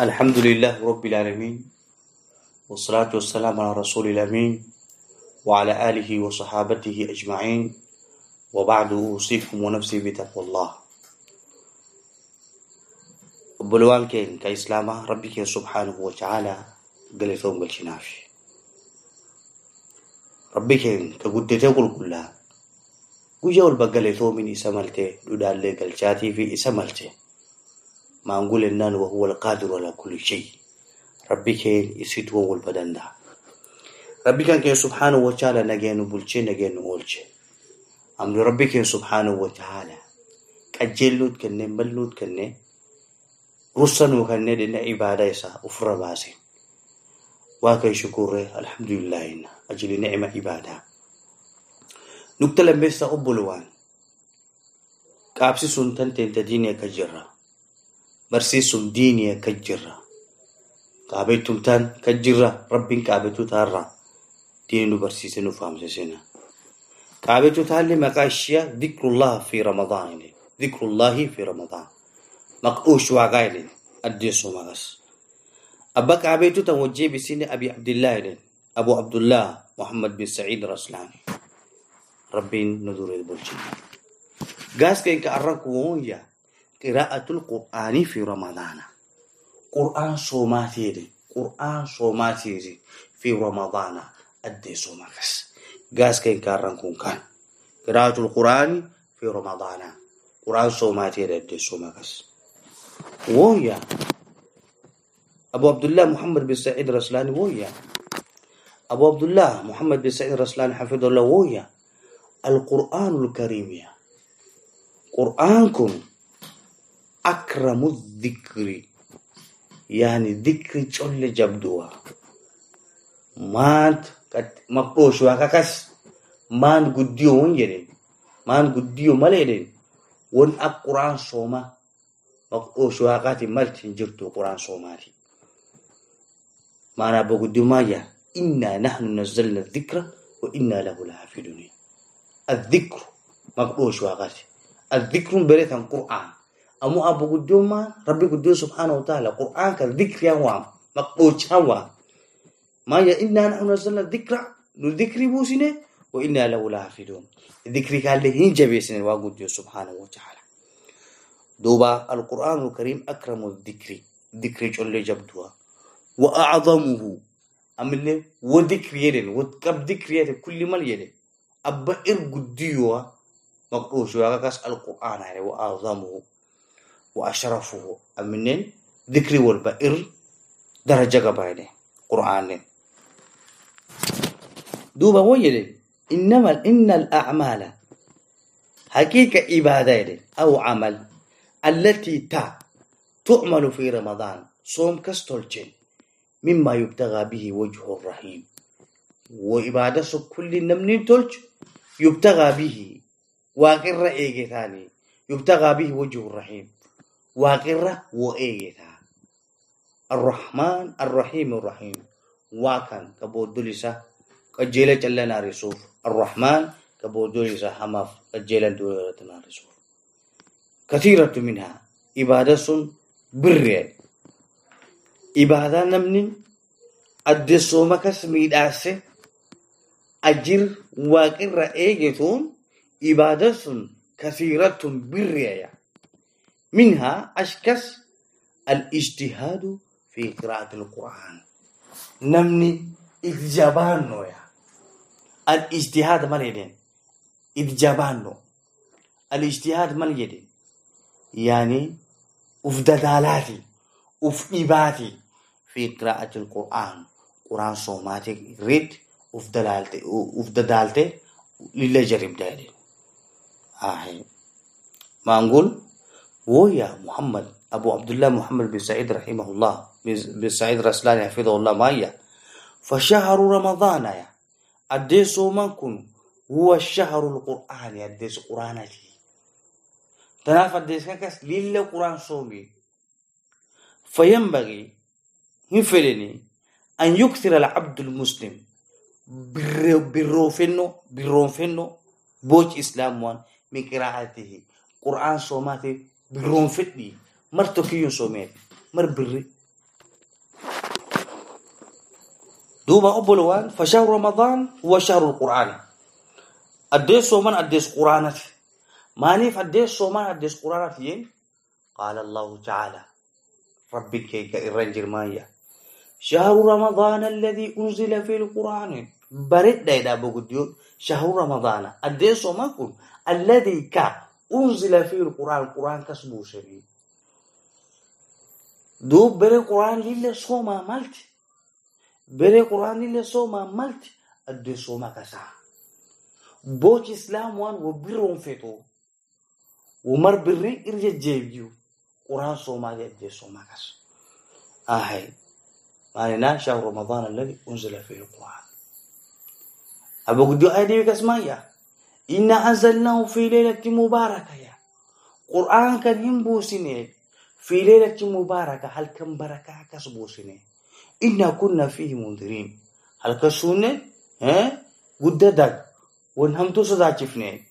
الحمد لله رب العالمين والصلاة والسلام على رسول الأمين وعلى آله وصحابته أجمعين وبعد أوصيكم ونفسي بتقوى الله بلوان كين كإسلام ربك سبحانه وتعالى قال ثوم قال ربك كقدته قل كلها وجاول بقال ثوم إسمالته دودال قال في إسمالته ما نقول إنان وهو القادر على كل شيء. ربي كين يسيت وول بدندا ربي كان كين سبحانه وتعالى نجين بولشي نجين أولشي أمر ربي كين سبحانه وتعالى. كجلود كنه ملود كنه رسن وكنه دين عبادة يسا أفر باسي. واكي شكوره الحمد لله إن أجل نعمة عبادة. نكتة لمبسة أبلوان كابسي سنتن تنتديني كجرة. Barsiisuun diiniya kan jirra qaabeetumtaan kan jirra rabbiin qaabeetuutaarraa diini nu barsiise nu faamsisina qaabeetuutaallee maqaa ishiya dhikrullah fi ramadaan ile dhikrullahi fi ramadaan maqdhuush waaqaa addeessoo maqas abba qaabeetuutan wajjee bisine abi abdillah ile abu abdullah muhammad bin saciid raslaani rabbiin nu duree bulchina qira'atu lqur'aani fi ramadaana qur'aan soomaa teede qur'aan soomaa fi ramadaana addee soomaa kas gaasken kaarran kun kan. Qira'atu lqur'aani fi ramadaana qur'aan soomaa teede addee soomaa kas woya abu abdullah muhammad bin sacid raslani woya abu abdullah muhammad bin sacid raslani xafidallah woya alqur'aanu lkariim qur'aankun अक्रमु दिक्री यानी दिक्री चोल्ले जबदुआ मांत मप्रोशुआ काकस maant guddiyoo won jedhen maant guddiyoo mala jedhen won ak quraan soomaa maqoo shuwaaqaatiin malt hinjirtu quraan soomaati maana abba guddiyoo maayyaa inna nahnu nazzalna dhikra wa inna lahu lahaafiduun adhikru maqoo shuwaaqaati adhikrun bereetan qur'aan amu abu guduma rabbi gudu subhanahu wa ta'ala qur'an ka dhikri wa maqbucha wa ma ya inna nahnu nazzalna dhikra nu dhikri busine wa inna lahu lahafidun dhikri ka le hin jabesine wa gudu subhanahu wa ta'ala duba alquran alkarim akramu dhikri dhikri cholle jabduwa wa a'zamuhu amne wa dhikri yeden wa kab dhikri yeden kulli mal yeden abba ir gudiwa maqbushu wa kas alquran wa a'zamuhu وأشرفه. أمنين ذكري والبئر. درجة قبائله قرآن. دوبا ويلي. إنما إن الأعمال حقيقة عبادة أو عمل التي تا تعمل في رمضان. صوم كستولجين مما يبتغى به وجه الرحيم. وإبادة كل نمنين تلج يبتغى به. واقر إيجي ثاني. يبتغى به وجه الرحيم. واقرة وإيتا الرحمن الرحيم الرحيم. واكن كبو دوليسا كجيلة جلنا رسوف الرحمن كبو دوليسا حماف كجيلة دولتنا رسوف كثيرة منها إبادة برية إبادة نمن أدسو مكس ميداسة أجر واقرة إيجتون إبادة كثيرة برية منها أشكس الاجتهاد في قراءة القرآن نمني إجابان نويا الاجتهاد مال يدين إجابان نو الاجتهاد مال يدين يعني أفددالاتي أفئباتي في قراءة القرآن قرآن صوماتي ريد أفددالتي أفددالتي لله جريم دالين آه ما نقول ويا محمد أبو عبد الله محمد بن سعيد رحمه الله بن سعيد رسلان حفظه الله مايا فشهر رمضان يا أديس من كن هو الشهر القرآن أديس قرآنتي تناف أديس كاس لله قرآن صومي فينبغي هنفلني أن يكثر العبد المسلم بالروفنو بالروفنو بوج إسلام من قراءته قرآن صوماتي biroonfidhi mar tokkiyun somed mar biri duuba obbolowaan fa shahru ramadaan huwa shahru lqur'aani addees sooman addees quraanati maaniif addees sooman addees quraanati yen qaala allahu tacaala. Rabbin keenka irran jirmaaya shahru ramadaan alladii unzila fi lqur'aani baredha edhaa boguddiyo shahru ramadaana. Addees sooman kun alladii ka unzila fi lquran qurankas buu shariyey duub bere quran lile soma malti bere quran lile soma malti adde soma kasa boch islam wo biron feto wo mar birri irje jeebiyu quran somali adde soma kas ahay manena shahru ramadan alladhi unzila fihi lquran abogdio aydewi kasmaya في ليلة مباركة يا قرآن كان ينبو سنين في ليلة مباركة هل كم بركة كسبوسني إنا كنا فيه منذرين هل كسونة ها قددك ونهمتو صدا شفني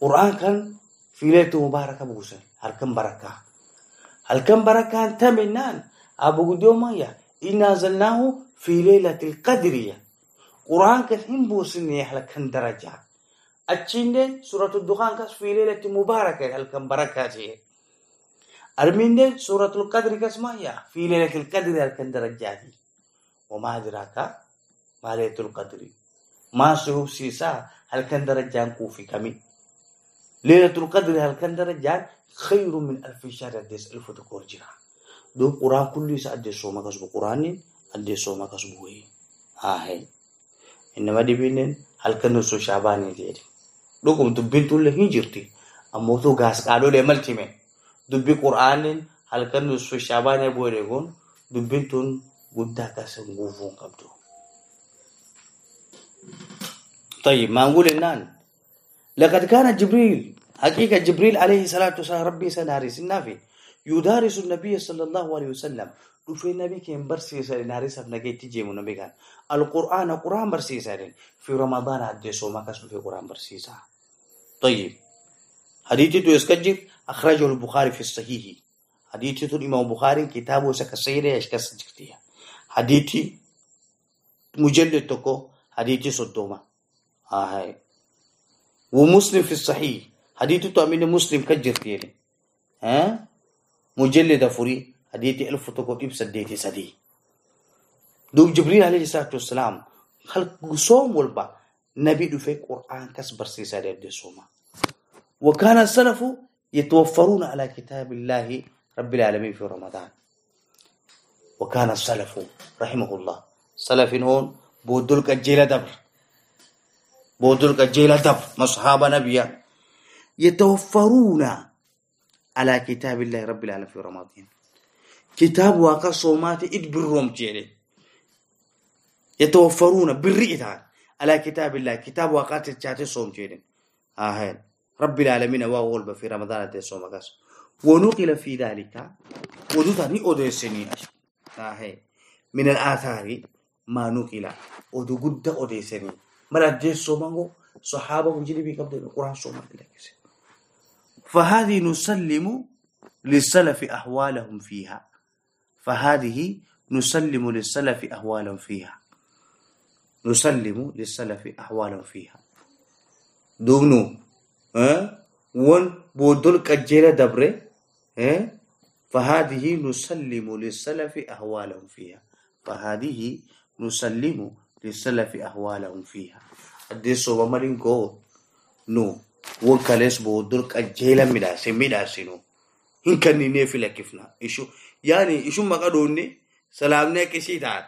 قرآن كان في ليلة مباركة بوسن هل كم بركة هل كم بركة تمنان أبو قديو مايا إنا زلناه في ليلة القدرية قرآن كان achiinden suratul dukaan kas fiileelatti mubaaraka halkan barakaa ta'e armiinden suratul qadri kas maayyaa fiileelatil qadri halkan darajaati wamaa adiraaka maaleetul qadri maasi hubsiisaa halkan darajaan kuufi kami leelatul qadri halkan darajaan khayru min alfi shahri addees elfatu koor jira duub quraan kulli isa addeessooma kas bu quraannin addeessooma kas bu'ee haa inni maddibiinnen halkan nusu shaabaanii ta'edha. قرآن أديس سوما كسبو هي آهي إنما دي بينين هل كان نسو شعباني دي دو كم تبين تقول لهم جرتي أمو تو غاس قادو لي ملتي من dubbi qur'aanin halkan nusfu shaabaan boode kun dubbin tun guddaa kasan guufuun qabdu طيب ما نقول الآن لقد كان جبريل حقيقة جبريل عليه الصلاة والسلام ربي سنارس النافي يدارس النبي صلى الله عليه وسلم وفي النبي كان برسيسا نارس نجي تجي من النبي كان القرآن قرآن برسيسا في رمضان عدسوا ما كسب في قرآن ayib hadiititun iska jir akhrajahu lbukhaari fi sahihi hadiititun imam bukhaarin kitaaboisa kasaynaya ishkas jirtiya hadiiti mujallid tokko hadiiti soddoma ahay wo muslim fi sahih hadiiti to amine muslim ka jirtiyene mujallida furi hadiiti elfu tokko dhib saddeeti sadii dub jibril alayhi salatu wassalam halku soom walba نبي في قرآن كسبر سيسا دي صوما وكان السلف يتوفرون على كتاب الله رب العالمين في رمضان. وكان السلف رحمه الله. سلف هون بودل كجيل دبر. بودل كجيل دبر مصحاب نبيا. يتوفرون على كتاب الله رب العالمين في رمضان. كتاب واقع صومات إدبرهم جيلي. يتوفرون بالرئتان على كتاب الله. كتاب واقع تجاتي صوم جيلي آهين رب العالمين وأول في رمضان تسوم قاس ونقل في ذلك ودوتني أوديسني آه من الآثار ما نقل. ودو قد أوديسني ملا ديسومانغو صحابة مجري بقبل القرآن سوما فهذه نسلم للسلف أحوالهم فيها. فهذه نسلم للسلف أحوالهم فيها. نسلم للسلف أحوالهم فيها دونو ون بودل كجيرة دبره فهذه نسلم للسلف أهوالهم فيها فهذه نسلم للسلف أهوالهم فيها أديسو بمرين كو نو وكاليس بودل كجيرة مداسي مداسي نو هن كان نيفي لكفنا إشو يعني إشو مقادوني سلامنا كشي تار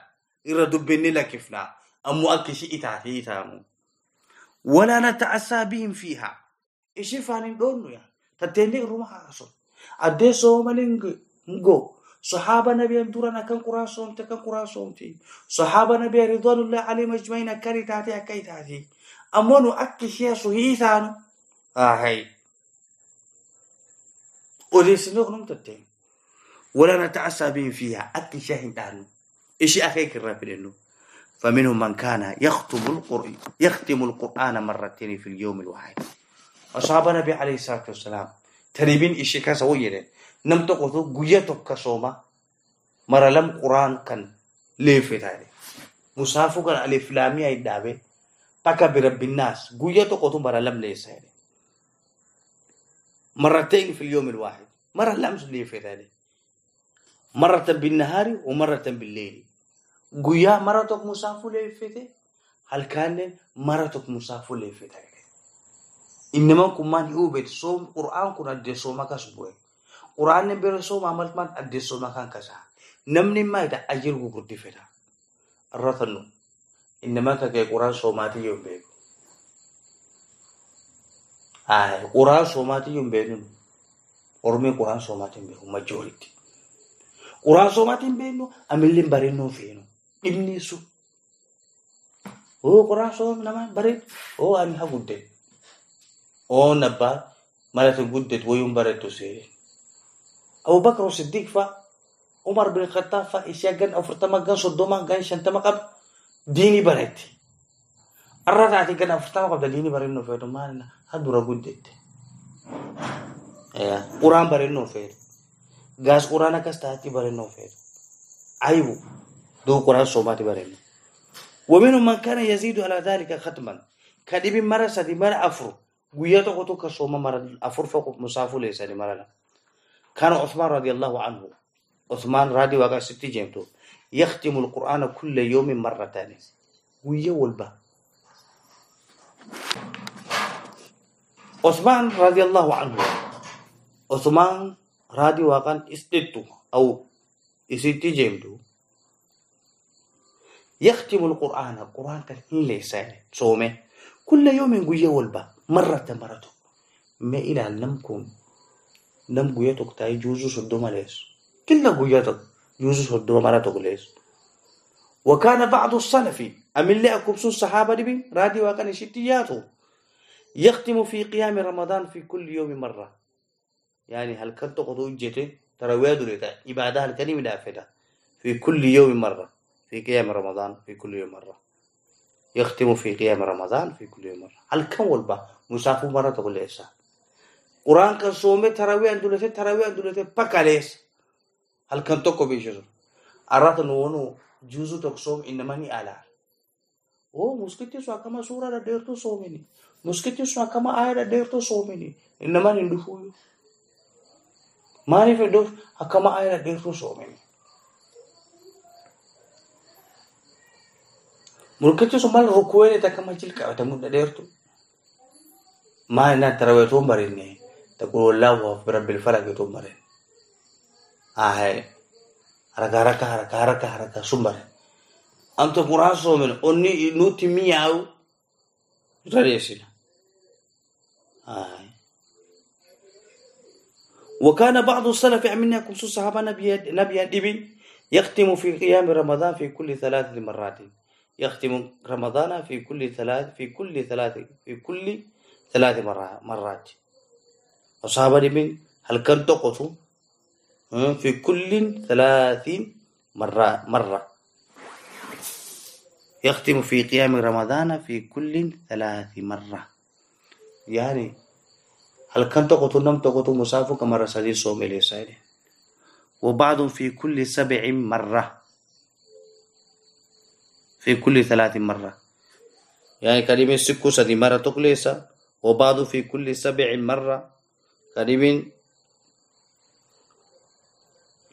إرى دبني لكفنا أمو أكشي إتاتي إتامو ولا نتعسى بهم فيها. ishii faaniin dhoonnu yaa tatteenni irruma haason addee soomalin go صحابة نبي دورنا كان قراسوم تكن قراسوم تي صحابة نبي رضوان الله عليهم أجمعين أكري تاتي أكي تاتي. أمونو أكي شيء سوهي ثانو آه هاي وليس نغنم تتين. ولا نتعسى بهم فيها. أكي شيء تانو. إشي أخي كرافي لأنه فمنهم من كان يختم القرآن يختم القرآن مرتين في اليوم الواحد. أصحاب النبي عليه الصلاة والسلام تريبين إشي كاسا ويرين نم تقوتو قوية تبكا سوما مرا لم قرآن كان ليفي تاني. musaafu kan alif laamii idhaabe takka birabbinnaas guyya tokkotu mara lamleessa jedhe مرتين في اليوم الواحد. مرة لمس لي في ذلك مرة بالنهار ومرة بالليل. guyyaa mara tokkumsaa fuuleeffate halkaaleen mara tokkumsaa fuuleeffate. Inni man kun maan hi'uu beektu soom qura'aan kun addeessooma kas bu'e. Qura'aan bira soomaa malmaan addeessooma kan kasaa. Namni maayidha ajjir gurguddi fedha. Irra fannu inni man kakee qura'aan soomaatii yoo beeku. Qura'aan soomaatii yoo beeknu Oromiin qura'aan soomaatii hin beeku majjooritti. Qura'aan soomaatii hin beeknu amilleen barennoo feenu. Dhibni sun. Oo quraan soom nama bareedu. Oo ani haa guddet. Oo nabbaa malati guddet wayuun bareeddu seere. Abubakar Siddiq fa Umar bin Khattab fa ishee gan afurtama gan soddoma gan shantama qaba diinii bareetti. Arra taate gan afurtama qabda diinii bareennoo feetu maalina haa dura guddette. Quraan bareennoo feetu. Gaas quraan akkas taatti bareennoo feetu. Ayibu duu quraan soomaati bareennoo. ومنهم من كان يزيد على ذلك ختما. كدب مرة سدي مرة أفر قوية قطو كصوم مرة أفر فوق مسافو ليس مرة كان عثمان رضي الله عنه. عثمان رادي وقع ستي جيمتو. يختم القرآن كل يوم مرتين قوية والبا. عثمان رضي الله عنه. عثمان رادي وقع استدتو أو ستي جيمتو. يختم القرآن. القرآن كان ليس صومة. كل يوم قوية والبا مرة مرة ما إلى نمكم نم قويتك تاي جوزو صدو مليس كل قويتك جوزو صدو مرة ليس. وكان بعض السلف أم اللي أكبسوا الصحابة دي رادي وكان شتياته يختم في قيام رمضان في كل يوم مرة. يعني هل كنت قدو جيتي ترويه دولتا إبادة هل كان في كل يوم مرة. في قيام رمضان في كل يوم مرة يختم في قيام رمضان في كل يوم مرة هل كم والبا مسافو مرة تقول ليس قرآن كان صومي تراوي عن دولته تراوي عن دولته بكا ليس هل كان تقو بيشزو أرات نونو جوزو تقصوم إنما ني آلار Oh, muskiti su akama sura da derto somini. Muskiti su akama aya da derto somini. Inna man indufu. Mani fe dof akama aya derto. Ma na tarawe to bare ne. Ta ko wallahu wa rabbil falaq to bare. Ah hai. Haraka haraka haraka haraka haraka sumbare. أنت قراسو من أني نوتي مياو رئيسنا آه. وكان بعض السلف عملنا كم صحابة نبي نبي ابن يختم في قيام رمضان في كل ثلاث مرات يختم رمضان في كل ثلاث في كل ثلاث في كل ثلاث مرات. أصحاب ابن هل كان تقطوا في كل ثلاث مرة مرة. يختم في قيام رمضان في كل ثلاث مرة. يعني هل كان تقوتو نم تقوتو مسافو كما رسالي صوم إلي سايدي وبعض في كل سبع مرة. في كل ثلاث مرة يعني كلمة سكو سدي مرة تقليسا وبعض في كل سبع مرة كلمة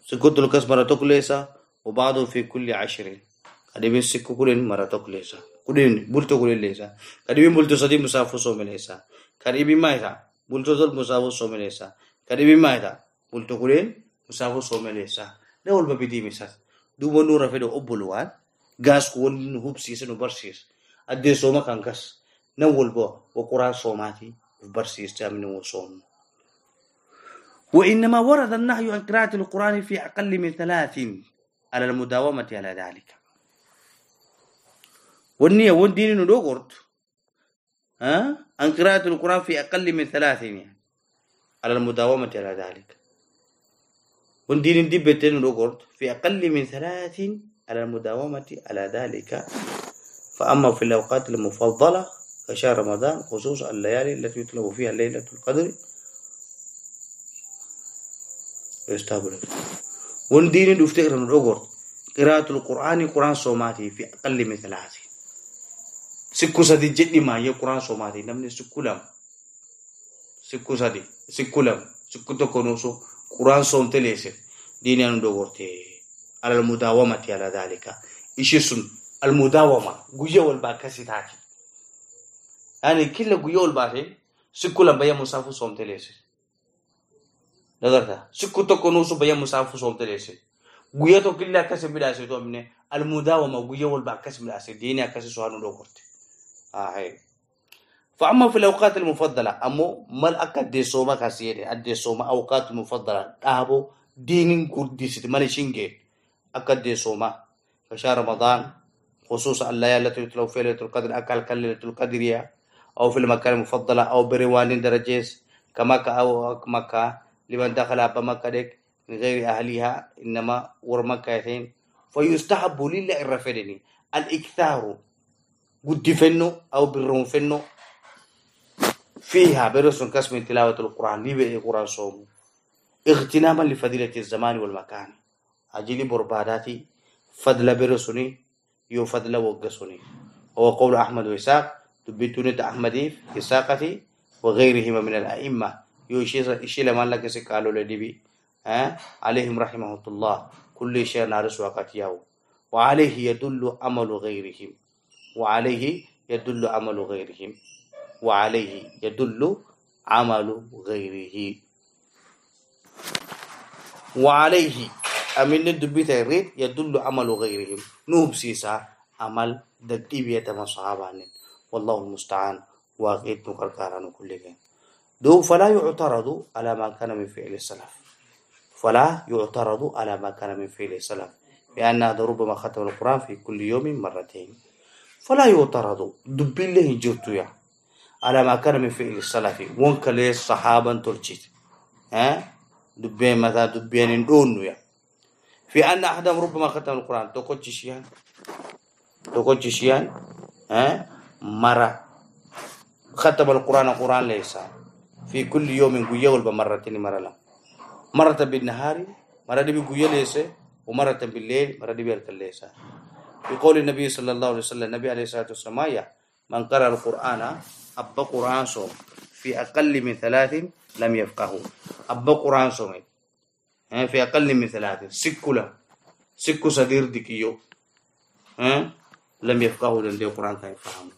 سكو تلقس مرة تقليسا وبعض في كل عشرين kadibin sikku kunin mara tokko leessa kunin bulto kunin leessa kadibin bulto sadi musaafu soome leessa kadibin maayita bulto tol musaafu soome leessa kadibin maayita bulto kunin musaafu soome leessa da walba bidii misas duuba nuura nu barsiise addee sooma kan kas nan walba wa quraan soomaati uf barsiiste amni wa soomnu وإنما ورد النهي عن قراءة القرآن في أقل من ثلاث على المداومة على ذلك. والنية والدين ندوغرت ها؟ عن قراءة القرآن في أقل من ثلاث يعني على المداومة على ذلك. والدين دبتين ندوغرت في أقل من ثلاث على المداومة على ذلك. فأما في الأوقات المفضلة كشهر رمضان خصوصا الليالي التي يطلب فيها ليلة القدر. يستقبل والدين دفتكر ندوغرت قراءة القرآن قرآن صوماتي في أقل من ثلاثة. سكو سدي جدي ما هي قرآن صوماتي نمني سكو لم سكو سدي سكو لم سكو تكونوسو قرآن صوم تليسي ديني أنو دورتي على المداومة على ذلك إيش سن المداومة جوجا والباكسي تاكي يعني كل جوجا والباكسي سكو لم بيا مسافو صوم تليسي نظرتها سكو تكونوسو بيا مسافو صوم تليسي guyya tokkillee akkas midhaase to amne almudaawama guyya walba akkas midhaase diini akkas su'aanu dhokorte فأما في الأوقات المفضلة أمو مال أكد دي سوما كاسيري أدي سوما أوقات مفضلة أهبو دين كردي ست مال شنجي أكد دي سوما كشهر رمضان خصوصا الليالي التي يتلو فيها ليلة القدر أكل كليلة القدر أو في المكان المفضلة أو بروان درجيس كما أو مكة لمن دخل أبا مكة ديك من غير أهلها إنما ورمكاثين فيستحب لله الرفدني الإكثار قد فنو أو برون فنو. فيها برس كسم تلاوة القرآن لي القرآن صوم. اغتناما لفضيلة الزمان والمكان. أجلي برباداتي فضل برسوني يو فضل وقسوني هو قول أحمد وإساق تبتوني أحمدي إساقتي وغيرهما من الأئمة. يو إشي لما لك سكالو لدبي عليهم رحمه الله. كل شيء نارس وقت ياو. وعليه يدل عمل غيرهم. وعليه يدل عمل غيرهم. وعليه يدل عمل غيره. وعليه أمين الدبيت الريد يدل عمل غيرهم. نوب سيسا عمل دكتيبية مصحابان والله المستعان. واقيت مكركاران كل دو فلا يعترض على ما كان من فعل السلف. فلا يعترض على ما كان من فعل السلف. لأن هذا ربما ختم القرآن في كل يوم مرتين. فلا يعترض. دب الله جرتيا على ما كان من فعل السلف. وانك ليس صحابا ترجيت؟ ها؟ دبين مثلا دبين دونيا في أن أحدهم ربما ختم القرآن. تقول شيئا ها؟ مرة. ختم القرآن القرآن ليس في كل يوم يقول بمرتين مرة لا. مرة بالنهار مرة بقوية ليس ومرة بالليل مرة بيرك ليس بقول النبي صلى الله عليه وسلم النبي عليه الصلاة والسلام من قرأ القرآن أبا قرآن صوم. في أقل من ثلاث لم يفقه أبا قرآن صوم. في أقل من ثلاث سكولا سكو صدير ديكيو لم يفقه لن دي القرآن كان يفهم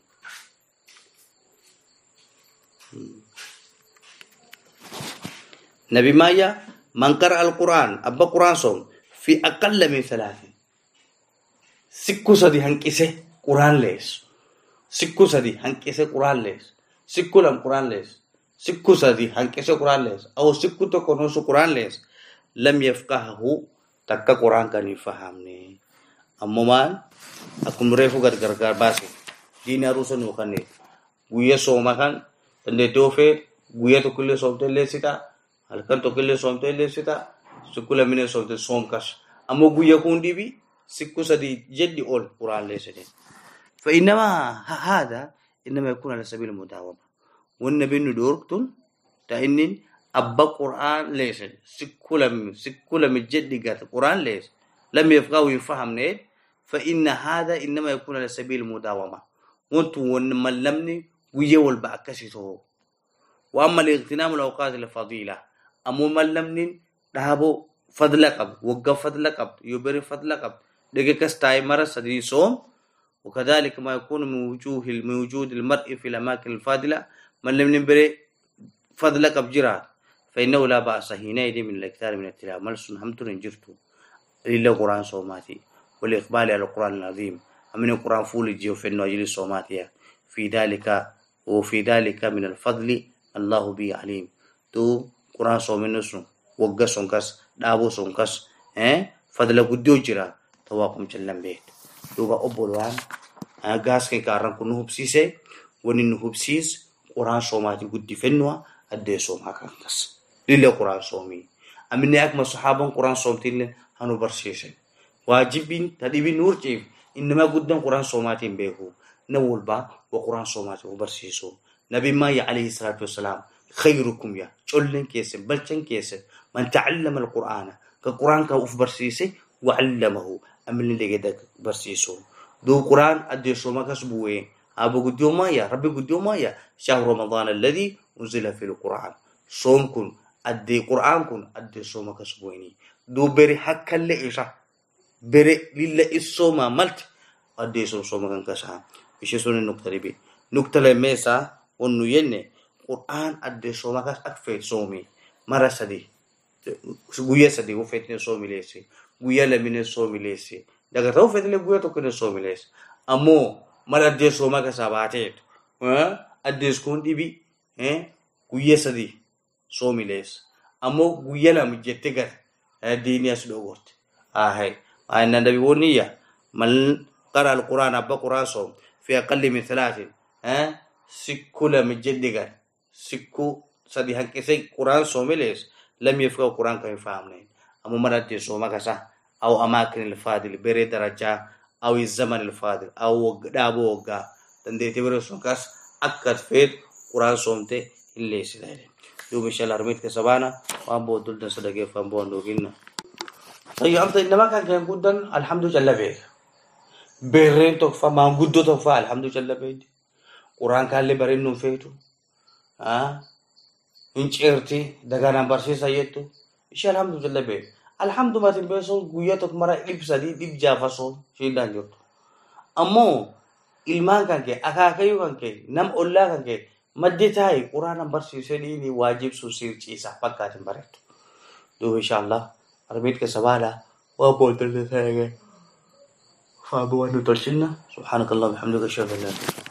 نبي مايا من قرأ القرآن أبا قرآن صوم في أقل من ثلاث سكو سدي هنكسه قرآن ليس. سكو سدي هنكسه قرآن ليس. سكو لم قرآن ليس. سكو سدي هنكسه قرآن ليس. أو سكو تكونوس قرآن ليس. لم يفقهه تكا قرآن كان يفهمني أما ما أكون ريفو قد غرغر باسي دين أروسا نوخاني guya soma kan tende tofe guya to kulle somte lesita halkan tokkillee soomtee leessita sikkula mine soomte soomkas ammoo guyya kun dhibi sikku sadi jeddi ol quraan leessite فإنما هذا إنما يكون على سبيل المداومة والنبي ندوركتون تأنين أبا قرآن ليس. سكولم سكولم الجد قات قرآن ليس. لم يفقهوا يفهم نيت. فإن هذا إنما يكون على سبيل المداومة. وانتو ونمن لمني ويول بأكسيته وأما الاغتنام الأوقات الفضيلة. ammoo mallamniin dhaaboo fadla qabu wagga fadla qabdu yoo bere fadla qabdu دقيقة تاي مرة سدري صوم. وكذلك ما يكون من وجوه من المرء في الأماكن الفاضلة. من لم نبري فضلك بجرات فإنه لا بأس. حينئذ من الإكثار من التلاوة. ملسون همتر إن جفتو إلا قرآن صوماتي. والإقبال على القرآن العظيم. أمن القرآن فولي جيو في النواجل صوماتي. في ذلك وفي ذلك من الفضل الله بي عليم. تو قرآن صومن نسون وقا سنكس دابو سنكس eh fadla guddo jira tawa kum jallan be duga obolwan agas ke karan kunu hubsise wonin hubsis qura somati guddi fenwa adde som kas lille quraan soomii amine akkuma saxaaban quraan soomtiille hanu barsiise waajibin tadhibin nuurciif innamaa guddan quraan soomaatiin beeku na walbaa wa quraan soomaati barsiisu nabi maayya alayhi salaatu wasalaam خيركم يا جولن كيسن بلشن كيسن من تعلم القرآن كقرآن كوف برسيسي وعلمه أملي لقيتك برسيسو دو قرآن أدي سوما كسبوه أبو قديو مايا ربي قديو مايا شهر رمضان الذي أنزل في القرآن صوم addee qur'aan kun addee sooma ka suboyni duu bere hakkalle isha bere lilla issooma malte addee sun sooma kan kasaa ishi suni nukta dibe nukta lammeessa wonnu yenne qur'aan addee sooma kas ak feet soomi mara sadi guyya sadi wofeetine soomileessi guyya lamine soomileessi daga ta wofeetine guyya tokkone soomileessi ammoo mala addee soomaa kasaa baateet addees kun dhibi guyya sadi soomilees. Amma guyyanama jettegar eh, dinias dhogot ahay ana nabi woniya man qara alquran abba quran fi aqalli min thalathin sikkula eh, mijeddigar sikku sadi hanqise quran somilees lam yafqa quran kan fahamne amma maratte soma aw amakin alfadil bere daraja aw zaman alfadil aw wagdabo wagga dandete bere akkat fet quran somte illesidailen دوم إن شاء الله رميت كسبانا وأبو دلنا صدقة فانبو أندوكينا طيب أنت إنما كان كان قدن الحمد لله بيك بيرين تكفى ما قدو تكفى الحمد لله بيك قرآن كان اللي برين نفيتو ها inceerti daganaan barsiisa jettu ishee alhamdulillah bee alhamdumatin bee sun guyyaa tokko mara dhib sadii dhib jaafa sun shiidhaan jirtu ammoo ilmaan kan kee akaakayyuu nam ollaa kan Maddi taa'e quraana barsiisee dhiini waa jibsu siif ciisa. Fakkaatiin bareedu. Duuba inshaallah arbeet keessa baadhaa waan booddeessa ta'e ga'e. Faabii waan nu tolchinna. Subhaanakallah bihamdika ashhadu an laa ilaaha illa anta.